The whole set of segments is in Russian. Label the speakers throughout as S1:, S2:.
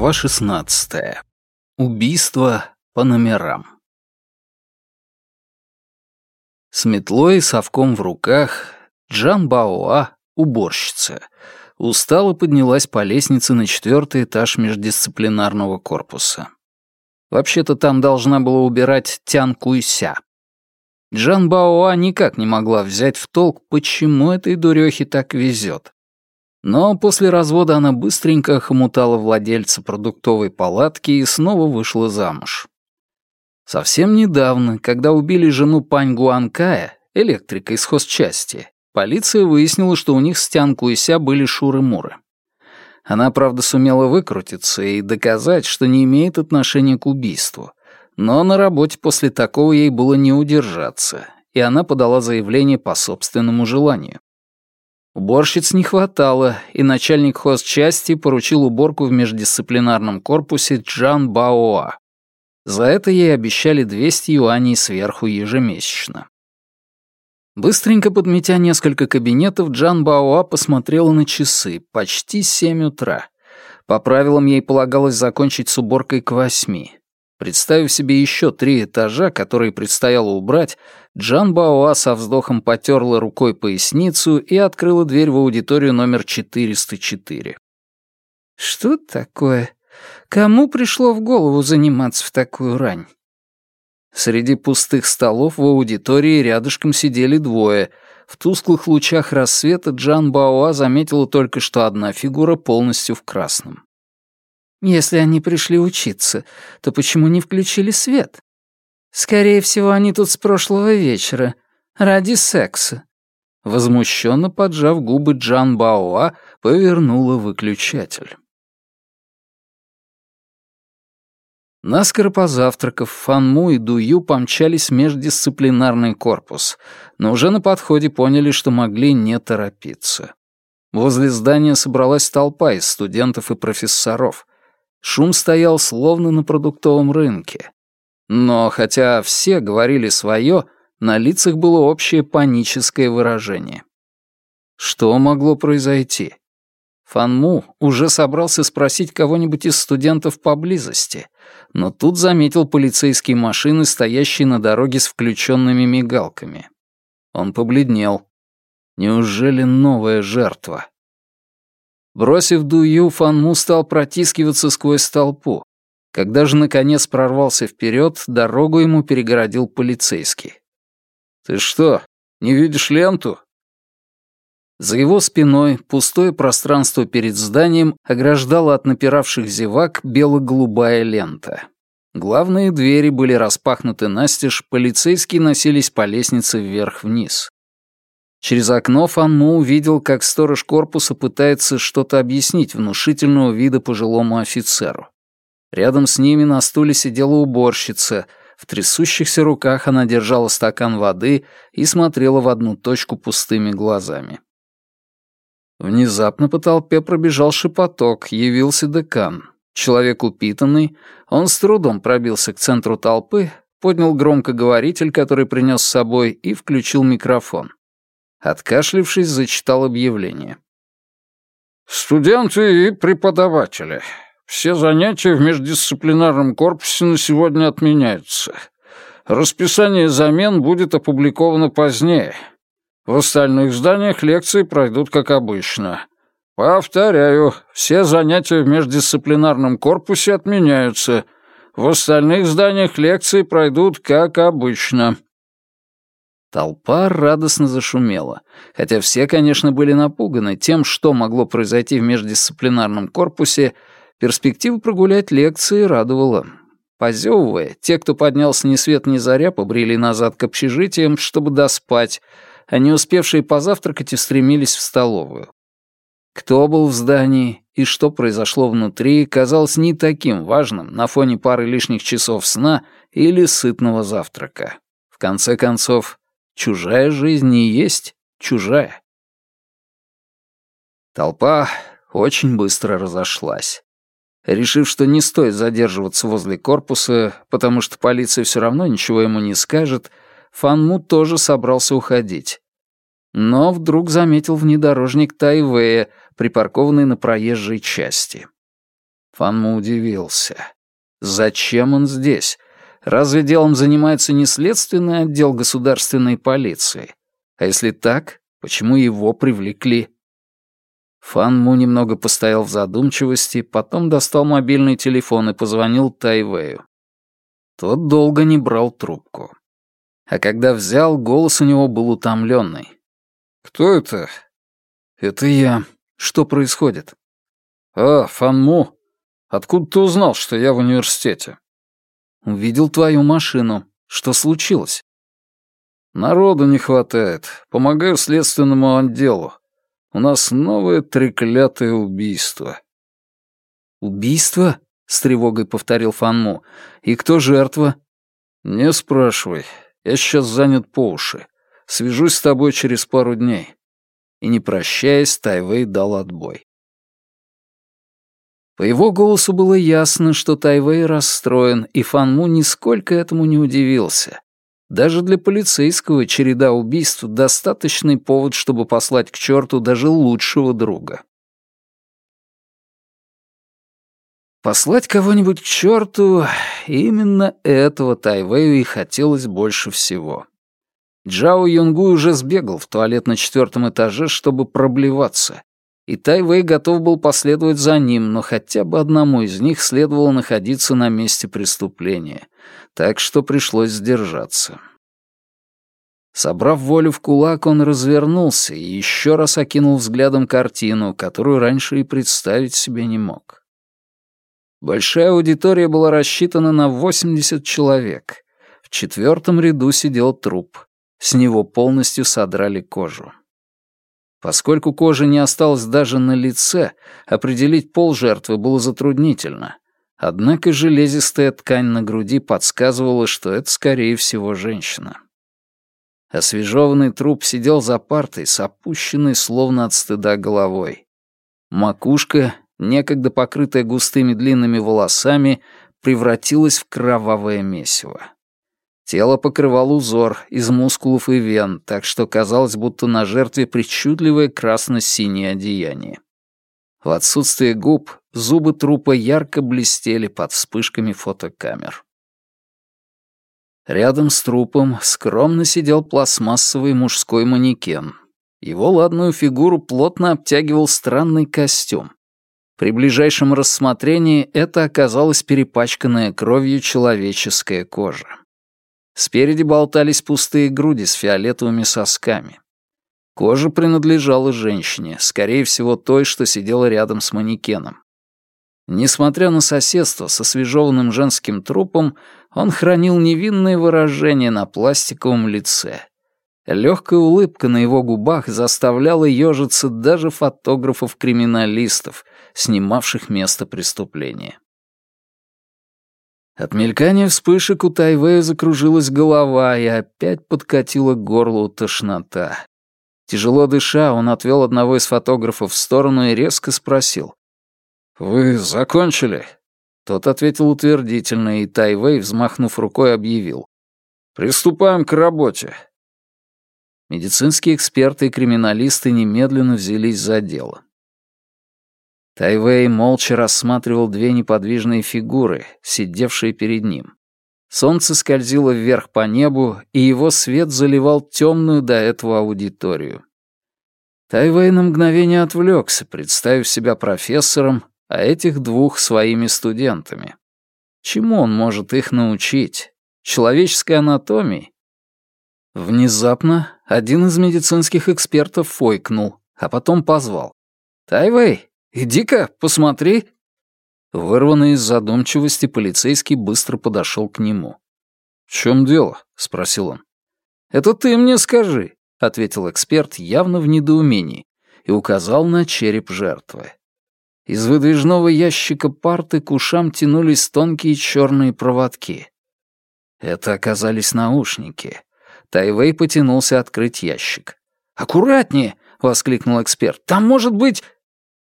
S1: Глава 16. Убийство по номерам. С метлой и совком в руках Джан Баоа, уборщица, устало поднялась по лестнице на четвертый этаж междисциплинарного корпуса. Вообще-то там должна была убирать Тян Куйся. Джан Баоа никак не могла взять в толк, почему этой дурехе так везет. Но после развода она быстренько охомутала владельца продуктовой палатки и снова вышла замуж. Совсем недавно, когда убили жену Пань Гуанкая, электрика из хозчасти, полиция выяснила, что у них с Тян Куйся были шуры-муры. Она, правда, сумела выкрутиться и доказать, что не имеет отношения к убийству. Но на работе после такого ей было не удержаться, и она подала заявление по собственному желанию. Уборщиц не хватало, и начальник хозчасти поручил уборку в междисциплинарном корпусе Джан Баоа. За это ей обещали 200 юаней сверху ежемесячно. Быстренько подметя несколько кабинетов, Джан Баоа посмотрела на часы, почти 7 утра. По правилам ей полагалось закончить с уборкой к восьми. Представив себе еще три этажа, которые предстояло убрать, Джан Баоа со вздохом потерла рукой поясницу и открыла дверь в аудиторию номер 404. «Что такое? Кому пришло в голову заниматься в такую рань?» Среди пустых столов в аудитории рядышком сидели двое. В тусклых лучах рассвета Джан Баоа заметила только, что одна фигура полностью в красном. Если они пришли учиться, то почему не включили свет? Скорее всего, они тут с прошлого вечера. Ради секса. Возмущенно поджав губы Джан Баоа, повернула выключатель. Наскоро позавтракав, Фанму и Дую помчались в междисциплинарный корпус, но уже на подходе поняли, что могли не торопиться. Возле здания собралась толпа из студентов и профессоров. Шум стоял словно на продуктовом рынке. Но хотя все говорили свое, на лицах было общее паническое выражение. Что могло произойти? Фанму уже собрался спросить кого-нибудь из студентов поблизости, но тут заметил полицейские машины, стоящие на дороге с включенными мигалками. Он побледнел. Неужели новая жертва? Бросив дую, Фанму стал протискиваться сквозь толпу. Когда же, наконец, прорвался вперед, дорогу ему перегородил полицейский. «Ты что, не видишь ленту?» За его спиной пустое пространство перед зданием ограждало от напиравших зевак бело-голубая лента. Главные двери были распахнуты настежь, полицейские носились по лестнице вверх-вниз. Через окно Фанму увидел, как сторож корпуса пытается что-то объяснить внушительного вида пожилому офицеру. Рядом с ними на стуле сидела уборщица. В трясущихся руках она держала стакан воды и смотрела в одну точку пустыми глазами. Внезапно по толпе пробежал шепоток, явился декан. Человек упитанный, он с трудом пробился к центру толпы, поднял громкоговоритель, который принес с собой, и включил микрофон. Откашлившись, зачитал объявление. «Студенты и преподаватели. Все занятия в междисциплинарном корпусе на сегодня отменяются. Расписание замен будет опубликовано позднее. В остальных зданиях лекции пройдут как обычно. Повторяю, все занятия в междисциплинарном корпусе отменяются. В остальных зданиях лекции пройдут как обычно». Толпа радостно зашумела, хотя все, конечно, были напуганы тем, что могло произойти в междисциплинарном корпусе, перспектива прогулять лекции радовала. Позевывая, те, кто поднялся ни свет ни заря, побрели назад к общежитиям, чтобы доспать, а не успевшие позавтракать устремились в столовую. Кто был в здании и что произошло внутри, казалось не таким важным на фоне пары лишних часов сна или сытного завтрака. В конце концов, Чужая жизнь не есть чужая. Толпа очень быстро разошлась. Решив, что не стоит задерживаться возле корпуса, потому что полиция все равно ничего ему не скажет, Фанму тоже собрался уходить. Но вдруг заметил внедорожник Тайвея, припаркованный на проезжей части. Фанму удивился. Зачем он здесь? Разве делом занимается не следственный отдел государственной полиции? А если так, почему его привлекли? Фан Му немного постоял в задумчивости, потом достал мобильный телефон и позвонил Тайвею. Тот долго не брал трубку. А когда взял, голос у него был утомленный. «Кто это?» «Это я. Что происходит?» «А, Фан Му. Откуда ты узнал, что я в университете?» «Увидел твою машину. Что случилось?» «Народу не хватает. Помогаю следственному отделу. У нас новое треклятое убийство». «Убийство?» — с тревогой повторил Фанму. «И кто жертва?»
S2: «Не спрашивай. Я сейчас занят по уши. Свяжусь с тобой через пару дней».
S1: И не прощаясь, Тайвей дал отбой. По его голосу было ясно, что Тайвей расстроен, и Фанму нисколько этому не удивился. Даже для полицейского череда убийств — достаточный повод, чтобы послать к черту даже лучшего друга. Послать кого-нибудь к черту — именно этого Тайвею и хотелось больше всего. Джао Юнгу уже сбегал в туалет на четвертом этаже, чтобы проблеваться, и Тайвей готов был последовать за ним, но хотя бы одному из них следовало находиться на месте преступления, так что пришлось сдержаться. Собрав волю в кулак, он развернулся и еще раз окинул взглядом картину, которую раньше и представить себе не мог. Большая аудитория была рассчитана на 80 человек. В четвертом ряду сидел труп. С него полностью содрали кожу. Поскольку кожи не осталось даже на лице, определить пол жертвы было затруднительно. Однако железистая ткань на груди подсказывала, что это, скорее всего, женщина. Освежеванный труп сидел за партой с опущенной, словно от стыда, головой. Макушка, некогда покрытая густыми длинными волосами, превратилась в кровавое месиво. Тело покрывал узор из мускулов и вен, так что казалось, будто на жертве причудливое красно-синее одеяние. В отсутствие губ зубы трупа ярко блестели под вспышками фотокамер. Рядом с трупом скромно сидел пластмассовый мужской манекен. Его ладную фигуру плотно обтягивал странный костюм. При ближайшем рассмотрении это оказалась перепачканная кровью человеческая кожа. Спереди болтались пустые груди с фиолетовыми сосками. Кожа принадлежала женщине, скорее всего, той, что сидела рядом с манекеном. Несмотря на соседство со свежеванным женским трупом, он хранил невинное выражение на пластиковом лице. Легкая улыбка на его губах заставляла ежиться даже фотографов-криминалистов, снимавших место преступления. От мелькания вспышек у Тайвея закружилась голова и опять подкатила к горлу тошнота. Тяжело дыша, он отвел одного из фотографов в сторону и резко спросил. «Вы закончили?» Тот ответил утвердительно, и Тайвей, взмахнув рукой, объявил. «Приступаем к работе». Медицинские эксперты и криминалисты немедленно взялись за дело. Тайвей молча рассматривал две неподвижные фигуры, сидевшие перед ним. Солнце скользило вверх по небу, и его свет заливал темную до этого аудиторию. Тайвей на мгновение отвлекся, представив себя профессором, а этих двух своими студентами. Чему он может их научить? Человеческой анатомии? Внезапно один из медицинских экспертов фойкнул, а потом позвал. «Тайвей, Иди-ка, посмотри». Вырванный из задумчивости, полицейский быстро подошел к нему. «В чем дело?» — спросил он. «Это ты мне скажи», — ответил эксперт явно в недоумении и указал на череп жертвы. Из выдвижного ящика парты к ушам тянулись тонкие черные проводки. Это оказались наушники. Тайвей потянулся открыть ящик. «Аккуратнее!» — воскликнул эксперт. «Там может быть...»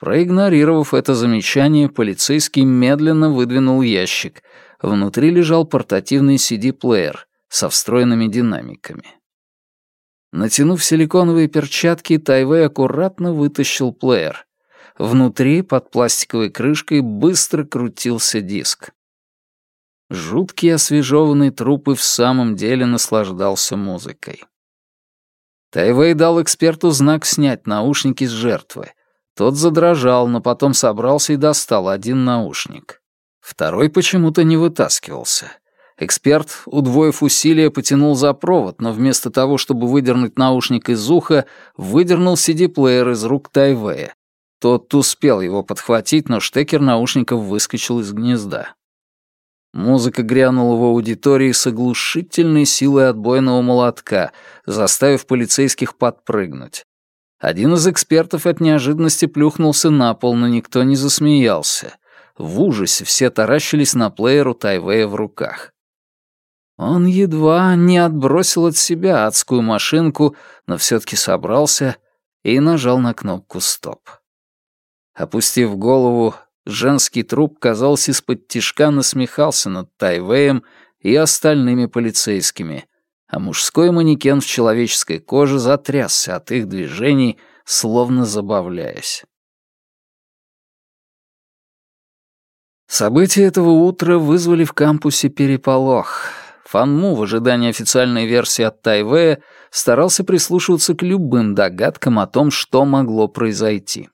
S1: Проигнорировав это замечание, полицейский медленно выдвинул ящик. Внутри лежал портативный CD-плеер со встроенными динамиками. Натянув силиконовые перчатки, Тайвей аккуратно вытащил плеер. Внутри, под пластиковой крышкой, быстро крутился диск. Жуткий освежеванный труп и в самом деле наслаждался музыкой. Тайвей дал эксперту знак снять наушники с жертвы. Тот задрожал, но потом собрался и достал один наушник. Второй почему-то не вытаскивался. Эксперт, удвоив усилия, потянул за провод, но вместо того, чтобы выдернуть наушник из уха, выдернул CD-плеер из рук Тайвея. Тот успел его подхватить, но штекер наушников выскочил из гнезда. Музыка грянула в аудитории с оглушительной силой отбойного молотка, заставив полицейских подпрыгнуть. Один из экспертов от неожиданности плюхнулся на пол, но никто не засмеялся. В ужасе все таращились на плееру Тайвея в руках. Он едва не отбросил от себя адскую машинку, но все-таки собрался и нажал на кнопку «Стоп». Опустив голову, Женский труп, казалось, из-под тишка насмехался над Тайвеем и остальными полицейскими, а мужской манекен в человеческой коже затрясся от их движений, словно забавляясь. События этого утра вызвали в кампусе переполох. Фанму в ожидании официальной версии от Тайвея старался прислушиваться к любым догадкам о том, что могло произойти.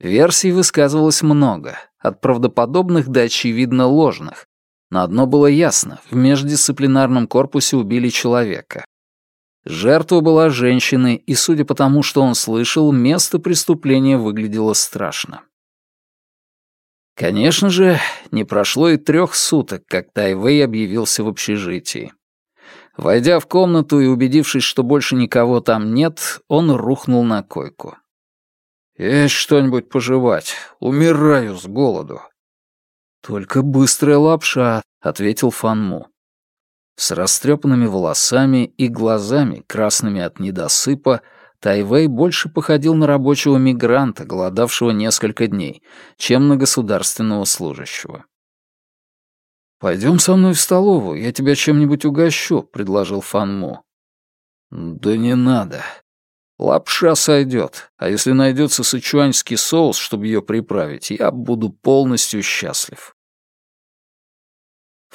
S1: Версий высказывалось много, от правдоподобных до очевидно ложных. Но одно было ясно — в междисциплинарном корпусе убили человека. Жертва была женщиной, и, судя по тому, что он слышал, место преступления выглядело страшно. Конечно же, не прошло и трех суток, как Тайвей объявился в общежитии. Войдя в комнату и убедившись, что больше никого там нет, он рухнул на койку. «Есть что-нибудь пожевать? Умираю с голоду». «Только быстрая лапша», — ответил Фанму. С растрепанными волосами и глазами, красными от недосыпа, Тайвей больше походил на рабочего мигранта, голодавшего несколько дней, чем на государственного служащего. «Пойдем со мной в столовую, я тебя чем-нибудь угощу», — предложил Фанму. «Да не надо. Лапша сойдет, а если найдется сычуанский соус, чтобы ее приправить, я буду полностью счастлив.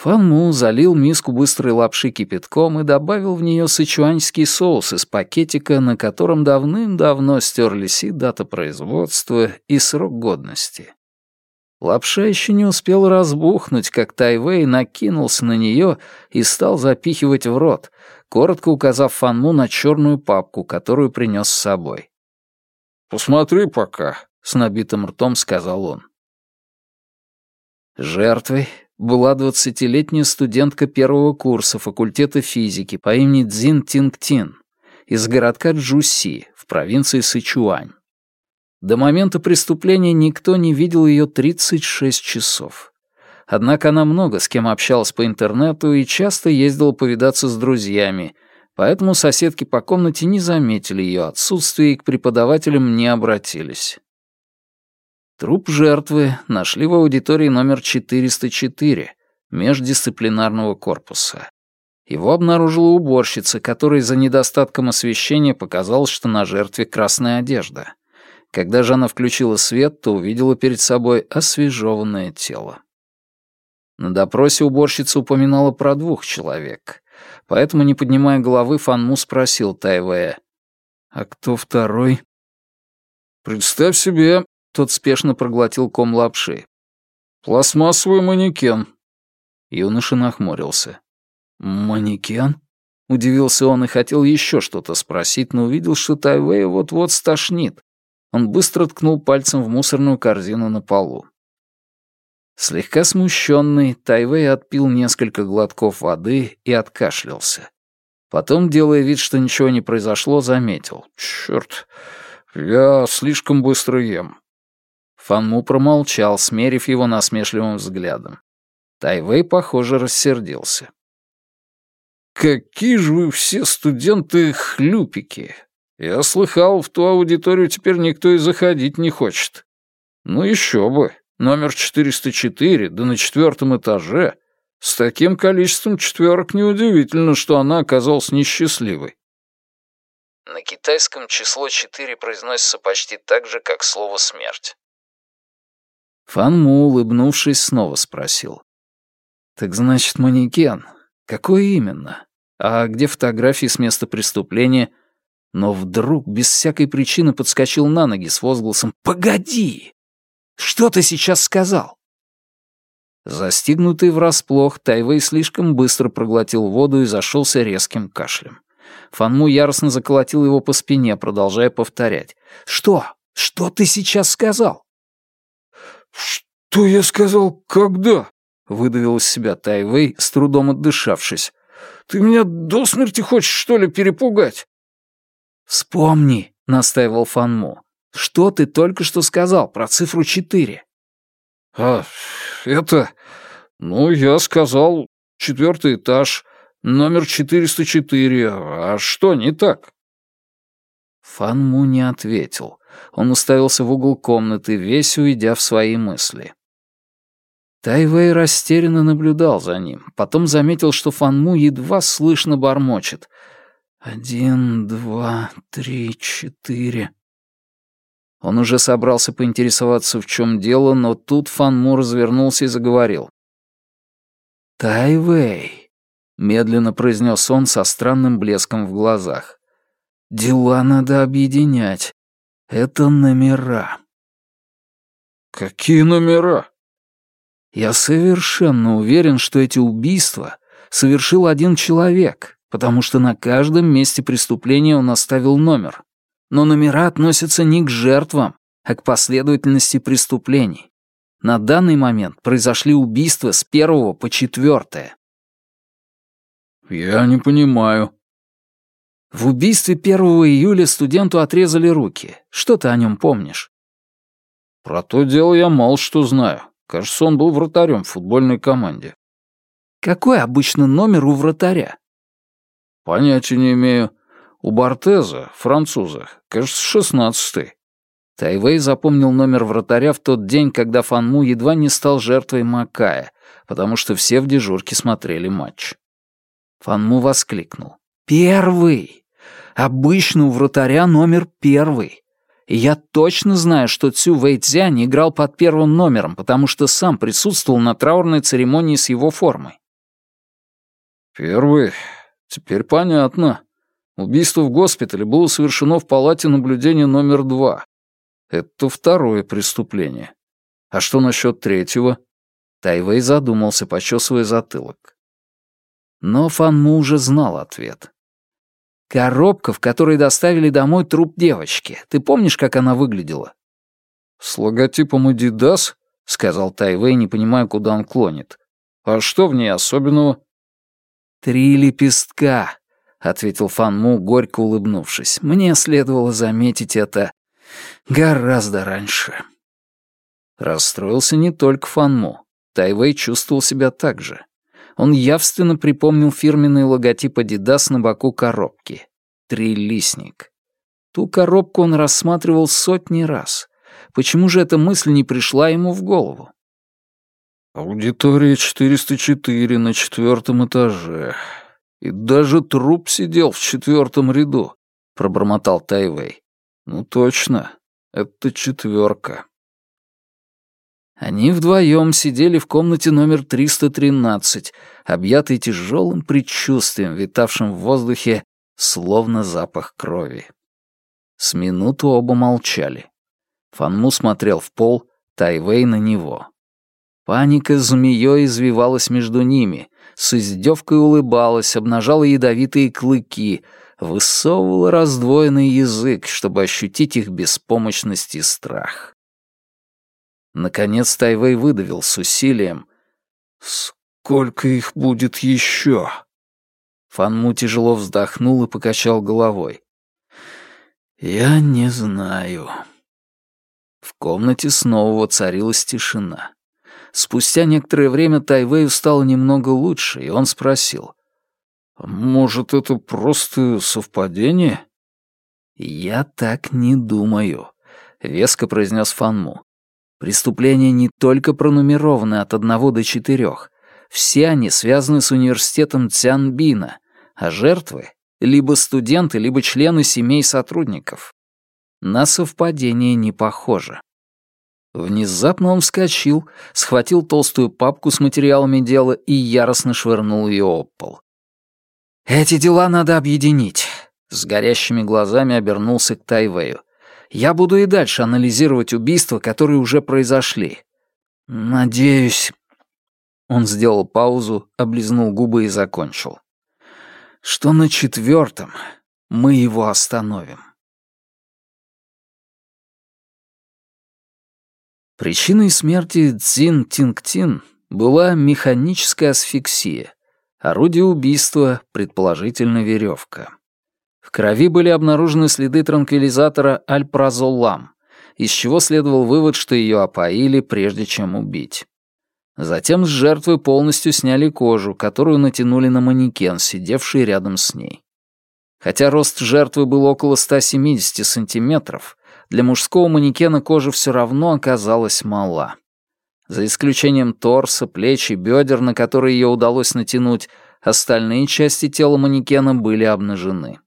S1: Фанму залил миску быстрой лапши кипятком и добавил в нее сычуанский соус из пакетика, на котором давным-давно стерлись и дата производства, и срок годности. Лапша еще не успела разбухнуть, как Тайвей накинулся на нее и стал запихивать в рот, коротко указав Фанму на черную папку, которую принес с собой. «Посмотри пока», — с набитым ртом сказал он. Жертвой была двадцатилетняя студентка первого курса факультета физики по имени Цзин Тингтин из городка Джуси в провинции Сычуань. До момента преступления никто не видел ее 36 часов. Однако она много с кем общалась по интернету и часто ездила повидаться с друзьями, поэтому соседки по комнате не заметили ее отсутствие и к преподавателям не обратились. Труп жертвы нашли в аудитории номер 404 междисциплинарного корпуса. Его обнаружила уборщица, которой за недостатком освещения показалось, что на жертве красная одежда. Когда же она включила свет, то увидела перед собой освежеванное тело. На допросе уборщица упоминала про двух человек, поэтому, не поднимая головы, Фанму спросил Тайвея. «А кто второй?» «Представь себе», — тот спешно проглотил ком лапши. «Пластмассовый манекен». Юноша нахмурился. «Манекен?» — удивился он и хотел еще что-то спросить, но увидел, что Тайвея вот-вот стошнит, он быстро ткнул пальцем в мусорную корзину на полу. Слегка смущенный, Тайвей отпил несколько глотков воды и откашлялся. Потом, делая вид, что ничего не произошло, заметил. «Чёрт, я слишком быстро ем». Фанму промолчал, смерив его насмешливым взглядом. Тайвей, похоже, рассердился. «Какие же вы все студенты хлюпики! Я слыхал, в ту аудиторию теперь никто и заходить не хочет. Ну еще бы, номер 404, да на четвертом этаже. С таким количеством четверок неудивительно, что она оказалась несчастливой. На китайском число 4 произносится почти так же, как слово «смерть». Фанму, улыбнувшись, снова спросил. «Так значит, манекен. Какой именно? А где фотографии с места преступления?» Но вдруг, без всякой причины, подскочил на ноги с возгласом «Погоди! Что ты сейчас сказал?» Застигнутый врасплох, Тайвей слишком быстро проглотил воду и зашелся резким кашлем. Фанму яростно заколотил его по спине, продолжая повторять. «Что? Что ты сейчас сказал?»
S2: «Что я сказал? Когда?» — выдавил из себя Тайвей, с трудом отдышавшись. «Ты меня до смерти хочешь, что ли, перепугать?»
S1: «Вспомни», — настаивал Фанму. «Что ты только что сказал про цифру четыре?»
S2: «А, это... Ну, я сказал, четвертый этаж, номер 404. А что не так?»
S1: Фанму не ответил. Он уставился в угол комнаты, весь уйдя в свои мысли. Тайвей растерянно наблюдал за ним, потом заметил, что Фанму едва слышно бормочет. «Один, два, три, четыре...» Он уже собрался поинтересоваться, в чем дело, но тут Фанму развернулся и заговорил. «Тайвей», — медленно произнес он со странным блеском в глазах. «Дела надо объединять. Это номера».
S2: «Какие номера?»
S1: «Я совершенно уверен, что эти убийства совершил один человек, потому что на каждом месте преступления он оставил номер но номера относятся не к жертвам, а к последовательности преступлений. На данный момент произошли убийства с первого по четвертое.
S2: «Я не понимаю».
S1: В убийстве 1 июля студенту отрезали руки. Что ты о нем помнишь?
S2: Про то дело я мало что знаю. Кажется, он был вратарем в футбольной команде.
S1: Какой обычно номер у вратаря?
S2: Понятия не имею. У Бортеза, француза, кажется, шестнадцатый.
S1: Тайвей запомнил номер вратаря в тот день, когда Фанму едва не стал жертвой Макая, потому что все в дежурке смотрели матч. Фанму воскликнул. «Первый! Обычно у вратаря номер первый. И я точно знаю, что Цю Вэйцзянь играл под первым номером, потому что сам присутствовал на траурной церемонии с его формой».
S2: «Первый? Теперь понятно», Убийство в госпитале было совершено в палате наблюдения номер два. Это второе преступление. А что насчет третьего?
S1: Тайвей задумался, почесывая затылок. Но Фанму уже знал ответ. «Коробка, в которой доставили домой труп девочки. Ты помнишь, как она выглядела?»
S2: «С логотипом Adidas?» — сказал Тайвей, не понимая, куда он клонит. «А что в ней особенного?»
S1: «Три лепестка», — ответил Фан Му, горько улыбнувшись. «Мне следовало заметить это гораздо раньше». Расстроился не только Фан Му. Тайвей чувствовал себя так же. Он явственно припомнил фирменный логотип Adidas на боку коробки. Трилистник. Ту коробку он рассматривал сотни раз. Почему же эта мысль не пришла ему в голову?
S2: «Аудитория 404 на четвертом этаже», и даже труп сидел в четвертом ряду, пробормотал Тайвей. Ну точно, это четверка.
S1: Они вдвоем сидели в комнате номер 313, объятые тяжелым предчувствием, витавшим в воздухе, словно запах крови. С минуту оба молчали. Фанму смотрел в пол, Тайвей на него. Паника змеей извивалась между ними, с издевкой улыбалась, обнажала ядовитые клыки, высовывала раздвоенный язык, чтобы ощутить их беспомощность и страх. Наконец Тайвей выдавил с усилием. «Сколько их будет еще?» Фанму тяжело вздохнул и покачал головой. «Я не знаю». В комнате снова воцарилась тишина. Спустя некоторое время Тайвею стало немного лучше, и он спросил. «Может, это просто совпадение?» «Я так не думаю», — веско произнес Фанму. «Преступления не только пронумерованы от одного до четырех. Все они связаны с университетом Цянбина, а жертвы либо студенты, либо члены семей сотрудников. На совпадение не похоже. Внезапно он вскочил, схватил толстую папку с материалами дела и яростно швырнул ее об пол. «Эти дела надо объединить», — с горящими глазами обернулся к Тайвею. «Я буду и дальше анализировать убийства, которые уже произошли. Надеюсь...» Он сделал паузу, облизнул губы и закончил. «Что на четвертом мы его остановим». Причиной смерти Цзин Тингтин была механическая асфиксия. Орудие убийства, предположительно, веревка. В крови были обнаружены следы транквилизатора альпразолам, из чего следовал вывод, что ее опоили, прежде чем убить. Затем с жертвы полностью сняли кожу, которую натянули на манекен, сидевший рядом с ней. Хотя рост жертвы был около 170 сантиметров, для мужского манекена кожа все равно оказалась мала. За исключением торса, плеч и бедер, на которые ее удалось натянуть, остальные части тела манекена были обнажены.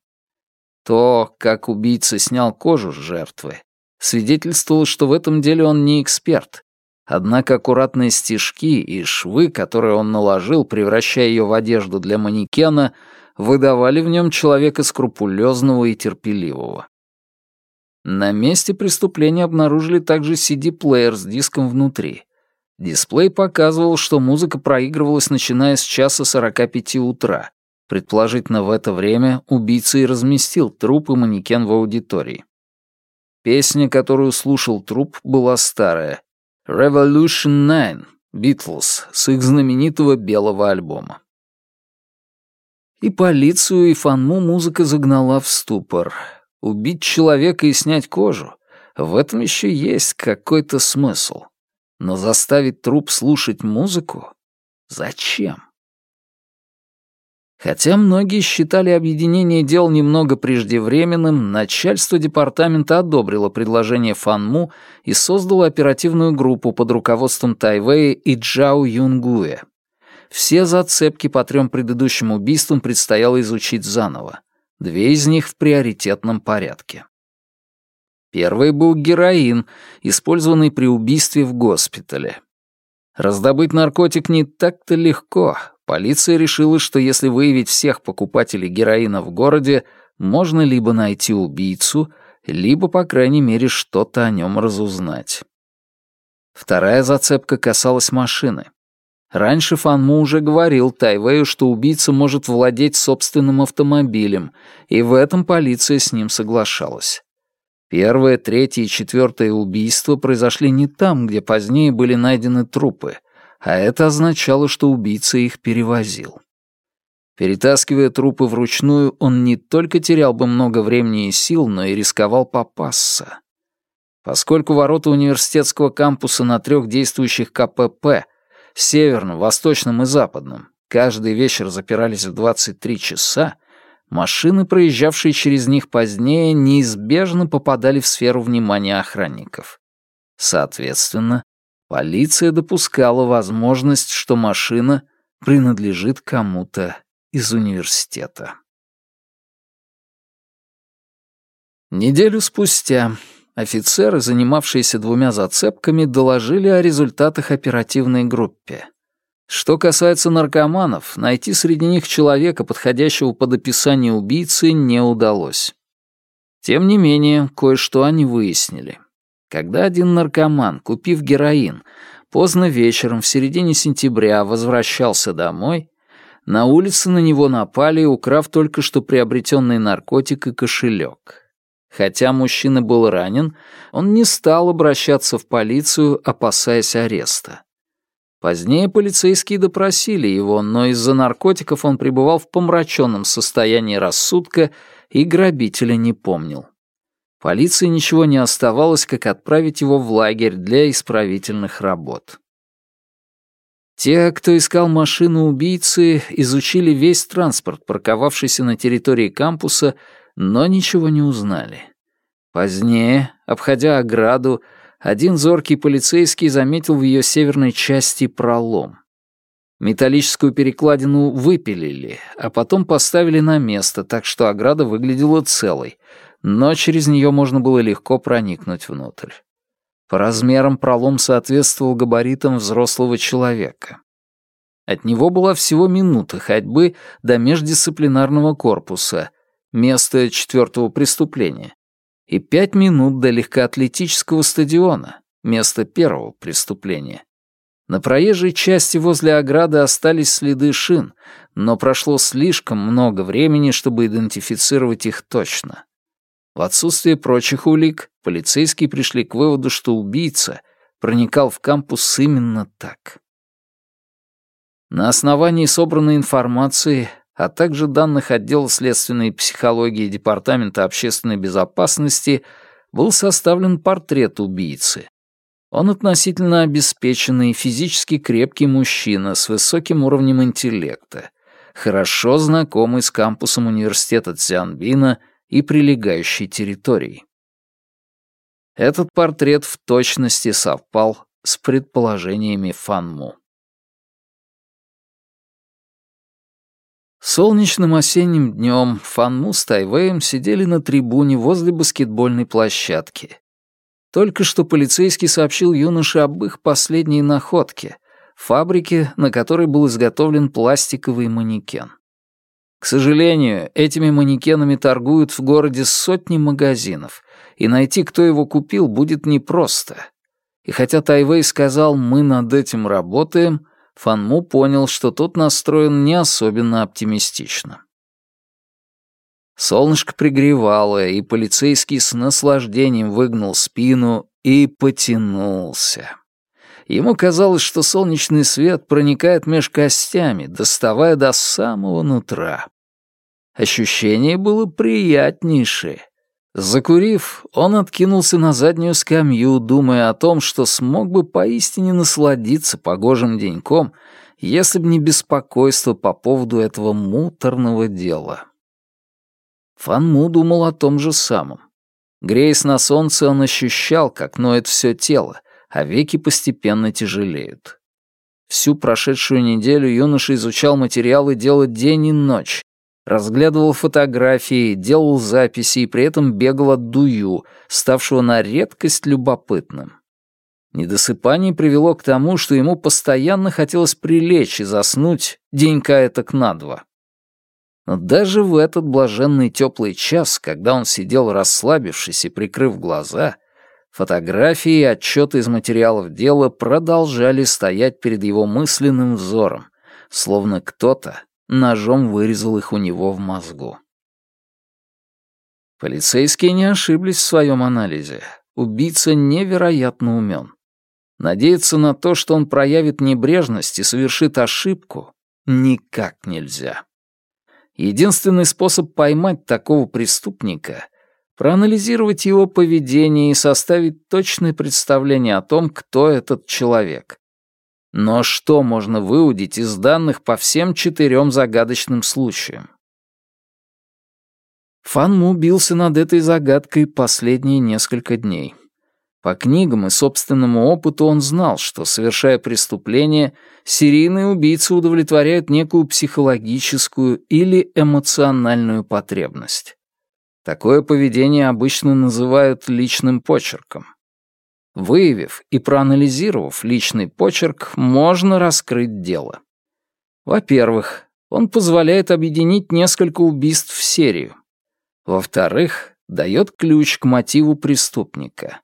S1: То, как убийца снял кожу с жертвы, свидетельствовало, что в этом деле он не эксперт. Однако аккуратные стежки и швы, которые он наложил, превращая ее в одежду для манекена, выдавали в нем человека скрупулезного и терпеливого. На месте преступления обнаружили также CD-плеер с диском внутри. Дисплей показывал, что музыка проигрывалась начиная с часа 45 утра. Предположительно, в это время убийца и разместил труп и манекен в аудитории. Песня, которую слушал труп, была старая. «Revolution 9» Beatles с их знаменитого белого альбома. И полицию, и Фанму музыка загнала в ступор. Убить человека и снять кожу — в этом еще есть какой-то смысл. Но заставить труп слушать музыку? Зачем? Хотя многие считали объединение дел немного преждевременным, начальство департамента одобрило предложение Фанму и создало оперативную группу под руководством Тайвэя и Джао Юнгуэ. Все зацепки по трем предыдущим убийствам предстояло изучить заново. Две из них в приоритетном порядке. Первый был героин, использованный при убийстве в госпитале. Раздобыть наркотик не так-то легко. Полиция решила, что если выявить всех покупателей героина в городе, можно либо найти убийцу, либо, по крайней мере, что-то о нем разузнать. Вторая зацепка касалась машины. Раньше Фанму уже говорил Тайвею, что убийца может владеть собственным автомобилем, и в этом полиция с ним соглашалась. Первое, третье и четвертое убийства произошли не там, где позднее были найдены трупы, а это означало, что убийца их перевозил. Перетаскивая трупы вручную, он не только терял бы много времени и сил, но и рисковал попасться. Поскольку ворота университетского кампуса на трех действующих КПП северном, восточном и западном, каждый вечер запирались в 23 часа, машины, проезжавшие через них позднее, неизбежно попадали в сферу внимания охранников. Соответственно, полиция допускала возможность, что машина принадлежит кому-то из университета. Неделю спустя Офицеры, занимавшиеся двумя зацепками, доложили о результатах оперативной группе. Что касается наркоманов, найти среди них человека, подходящего под описание убийцы, не удалось. Тем не менее, кое-что они выяснили. Когда один наркоман, купив героин, поздно вечером в середине сентября возвращался домой, на улице на него напали, украв только что приобретенный наркотик и кошелек. Хотя мужчина был ранен, он не стал обращаться в полицию, опасаясь ареста. Позднее полицейские допросили его, но из-за наркотиков он пребывал в помраченном состоянии рассудка и грабителя не помнил. Полиции ничего не оставалось, как отправить его в лагерь для исправительных работ. Те, кто искал машину убийцы, изучили весь транспорт, парковавшийся на территории кампуса, но ничего не узнали. Позднее, обходя ограду, один зоркий полицейский заметил в ее северной части пролом. Металлическую перекладину выпилили, а потом поставили на место, так что ограда выглядела целой, но через нее можно было легко проникнуть внутрь. По размерам пролом соответствовал габаритам взрослого человека. От него была всего минута ходьбы до междисциплинарного корпуса, места четвертого преступления, и пять минут до легкоатлетического стадиона, места первого преступления. На проезжей части возле ограды остались следы шин, но прошло слишком много времени, чтобы идентифицировать их точно. В отсутствие прочих улик, полицейские пришли к выводу, что убийца проникал в кампус именно так. На основании собранной информации, а также данных отдела следственной психологии Департамента общественной безопасности был составлен портрет убийцы, он относительно обеспеченный, физически крепкий мужчина с высоким уровнем интеллекта, хорошо знакомый с кампусом университета Цзянбина и прилегающей территорией. Этот портрет в точности совпал с предположениями Фанму. Солнечным осенним днем Фанму с Тайвеем сидели на трибуне возле баскетбольной площадки только что полицейский сообщил юноше об их последней находке — фабрике, на которой был изготовлен пластиковый манекен. К сожалению, этими манекенами торгуют в городе сотни магазинов, и найти, кто его купил, будет непросто. И хотя Тайвей сказал «мы над этим работаем», Фанму понял, что тот настроен не особенно оптимистично. Солнышко пригревало, и полицейский с наслаждением выгнул спину и потянулся. Ему казалось, что солнечный свет проникает меж костями, доставая до самого нутра. Ощущение было приятнейшее. Закурив, он откинулся на заднюю скамью, думая о том, что смог бы поистине насладиться погожим деньком, если бы не беспокойство по поводу этого муторного дела. Фан Му думал о том же самом. Греясь на солнце, он ощущал, как ноет все тело, а веки постепенно тяжелеют. Всю прошедшую неделю юноша изучал материалы дела день и ночь, разглядывал фотографии, делал записи и при этом бегал от дую, ставшего на редкость любопытным. Недосыпание привело к тому, что ему постоянно хотелось прилечь и заснуть денька этак на два. Но даже в этот блаженный теплый час, когда он сидел расслабившись и прикрыв глаза, фотографии и отчеты из материалов дела продолжали стоять перед его мысленным взором, словно кто-то ножом вырезал их у него в мозгу. Полицейские не ошиблись в своем анализе. Убийца невероятно умен. Надеяться на то, что он проявит небрежность и совершит ошибку, никак нельзя. Единственный способ поймать такого преступника — проанализировать его поведение и составить точное представление о том, кто этот человек. Но что можно выудить из данных по всем четырем загадочным случаям? Фан Му бился над этой загадкой последние несколько дней. По книгам и собственному опыту он знал, что, совершая преступление, серийные убийцы удовлетворяют некую психологическую или эмоциональную потребность. Такое поведение обычно называют личным почерком. Выявив и проанализировав личный почерк, можно раскрыть дело. Во-первых, он позволяет объединить несколько убийств в серию. Во-вторых, дает ключ к мотиву преступника.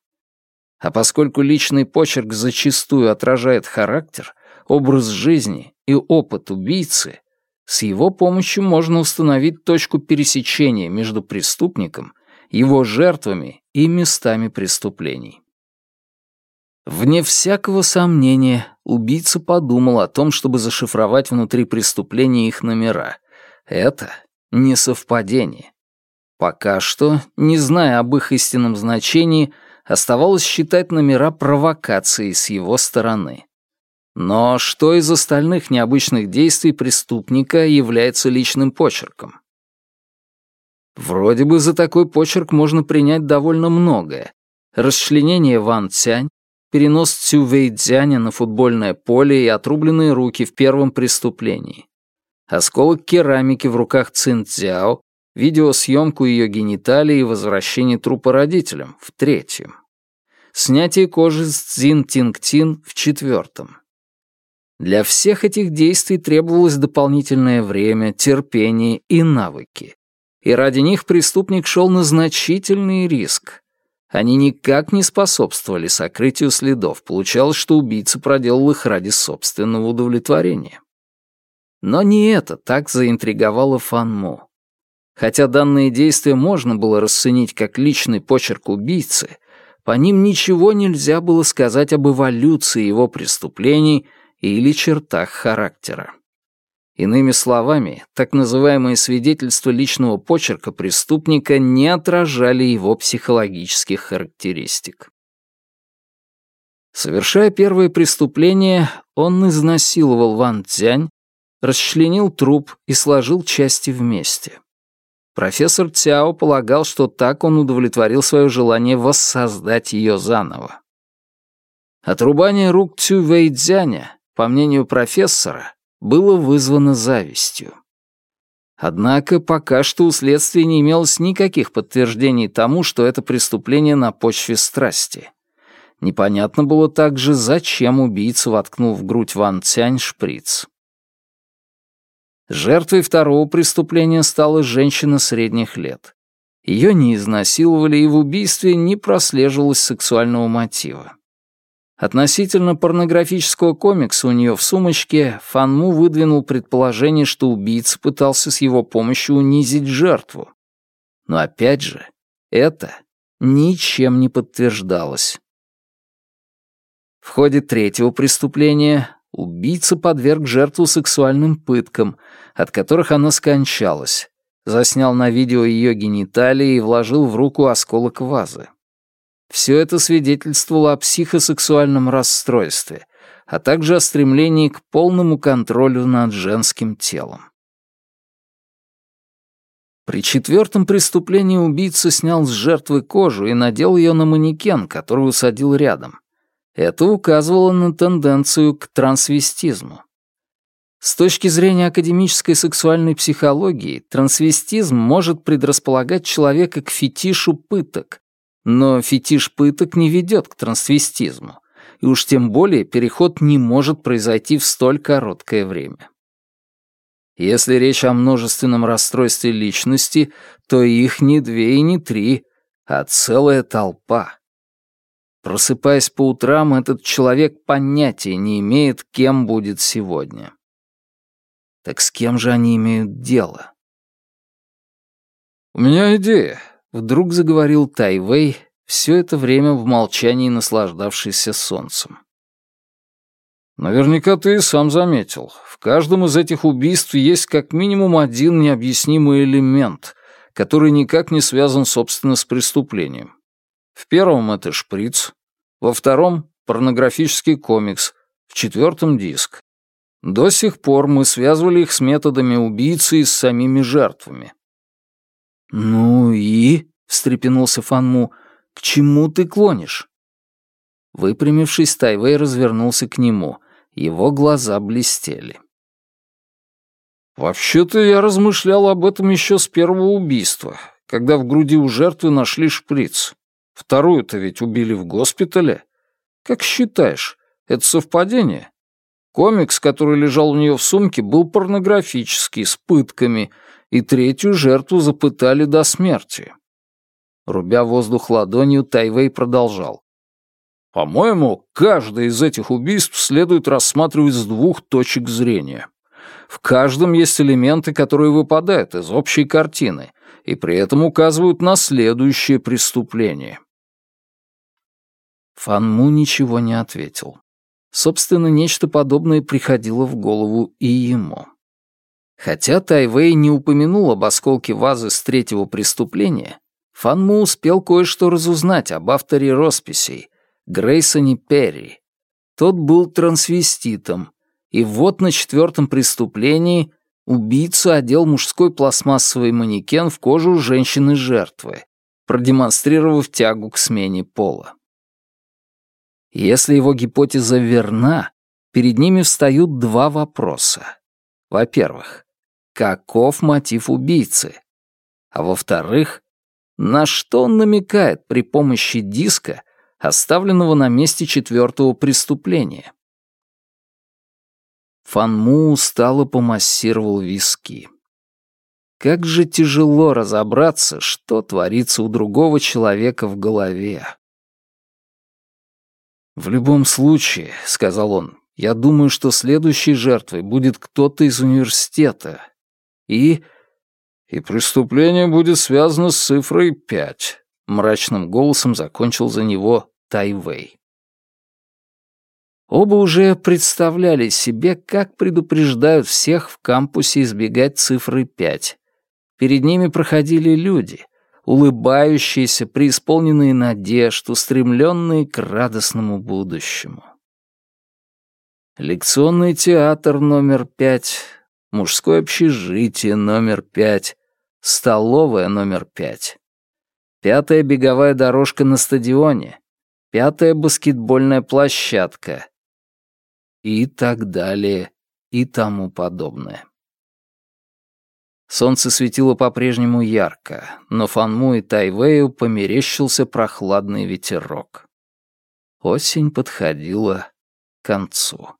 S1: А поскольку личный почерк зачастую отражает характер, образ жизни и опыт убийцы, с его помощью можно установить точку пересечения между преступником, его жертвами и местами преступлений. Вне всякого сомнения, убийца подумал о том, чтобы зашифровать внутри преступления их номера. Это не совпадение. Пока что, не зная об их истинном значении, Оставалось считать номера провокацией с его стороны. Но что из остальных необычных действий преступника является личным почерком? Вроде бы за такой почерк можно принять довольно многое. Расчленение Ван Цянь, перенос Цю Вэйдзяня на футбольное поле и отрубленные руки в первом преступлении. Осколок керамики в руках Цин Цзяо, видеосъемку ее гениталий и возвращение трупа родителям в третьем. Снятие кожи с Цзин в четвертом. Для всех этих действий требовалось дополнительное время, терпение и навыки. И ради них преступник шел на значительный риск. Они никак не способствовали сокрытию следов. Получалось, что убийца проделал их ради собственного удовлетворения. Но не это так заинтриговало Фанму. Хотя данные действия можно было расценить как личный почерк убийцы, по ним ничего нельзя было сказать об эволюции его преступлений или чертах характера. Иными словами, так называемые свидетельства личного почерка преступника не отражали его психологических характеристик. Совершая первое преступление, он изнасиловал Ван Цзянь, расчленил труп и сложил части вместе. Профессор Цяо полагал, что так он удовлетворил свое желание воссоздать ее заново. Отрубание рук Цю Вэйдзяня, по мнению профессора, было вызвано завистью. Однако пока что у следствия не имелось никаких подтверждений тому, что это преступление на почве страсти. Непонятно было также, зачем убийца воткнул в грудь Ван Цянь шприц. Жертвой второго преступления стала женщина средних лет. Ее не изнасиловали, и в убийстве не прослеживалось сексуального мотива. Относительно порнографического комикса у нее в сумочке Фанму выдвинул предположение, что убийца пытался с его помощью унизить жертву. Но опять же, это ничем не подтверждалось. В ходе третьего преступления убийца подверг жертву сексуальным пыткам, от которых она скончалась, заснял на видео ее гениталии и вложил в руку осколок вазы. Все это свидетельствовало о психосексуальном расстройстве, а также о стремлении к полному контролю над женским телом. При четвертом преступлении убийца снял с жертвы кожу и надел ее на манекен, который усадил рядом. Это указывало на тенденцию к трансвестизму. С точки зрения академической сексуальной психологии, трансвестизм может предрасполагать человека к фетишу пыток, но фетиш пыток не ведет к трансвестизму, и уж тем более переход не может произойти в столь короткое время. Если речь о множественном расстройстве личности, то их не две и не три, а целая толпа. Просыпаясь по утрам, этот человек понятия не имеет, кем будет сегодня. Так с кем же они имеют дело? «У меня идея», Вдруг заговорил Тайвей, все это время в молчании наслаждавшийся солнцем. Наверняка ты и сам заметил. В каждом из этих убийств есть как минимум один необъяснимый элемент, который никак не связан, собственно, с преступлением. В первом это шприц, во втором — порнографический комикс, в четвертом — диск. До сих пор мы связывали их с методами убийцы и с самими жертвами. «Ну и?» — встрепенулся Фанму. «К чему ты клонишь?» Выпрямившись, Тайвей развернулся к нему. Его глаза блестели. «Вообще-то я размышлял об этом еще с первого убийства, когда в груди у жертвы нашли шприц. Вторую-то ведь убили в госпитале. Как считаешь, это совпадение?» Комикс, который лежал у нее в сумке, был порнографический, с пытками, и третью жертву запытали до смерти. Рубя воздух ладонью, Тайвей продолжал. «По-моему, каждое из этих убийств следует рассматривать с двух точек зрения. В каждом есть элементы, которые выпадают из общей картины, и при этом указывают на следующее преступление». Фанму ничего не ответил. Собственно, нечто подобное приходило в голову и ему. Хотя Тайвей не упомянул об осколке вазы с третьего преступления, Фанму успел кое-что разузнать об авторе росписей, Грейсоне Перри. Тот был трансвеститом, и вот на четвертом преступлении убийца одел мужской пластмассовый манекен в кожу женщины-жертвы, продемонстрировав тягу к смене пола. Если его гипотеза верна, перед ними встают два вопроса. Во-первых, каков мотив убийцы? А во-вторых, на что он намекает при помощи диска, оставленного на месте четвертого преступления? Фанму устало помассировал виски. Как же тяжело разобраться, что творится у другого человека в голове. «В любом случае», — сказал он, — «я думаю, что следующей жертвой будет кто-то из университета. И...» «И преступление будет связано с цифрой пять», — мрачным голосом закончил за него Тайвей. Оба уже представляли себе, как предупреждают всех в кампусе избегать цифры пять. Перед ними проходили люди, улыбающиеся, преисполненные надежд, устремленные к радостному будущему. Лекционный театр номер пять, мужское общежитие номер пять, столовая номер пять, пятая беговая дорожка на стадионе, пятая баскетбольная площадка и так далее и тому подобное. Солнце светило по-прежнему ярко, но Фанму и Тайвею померещился прохладный ветерок. Осень подходила к концу.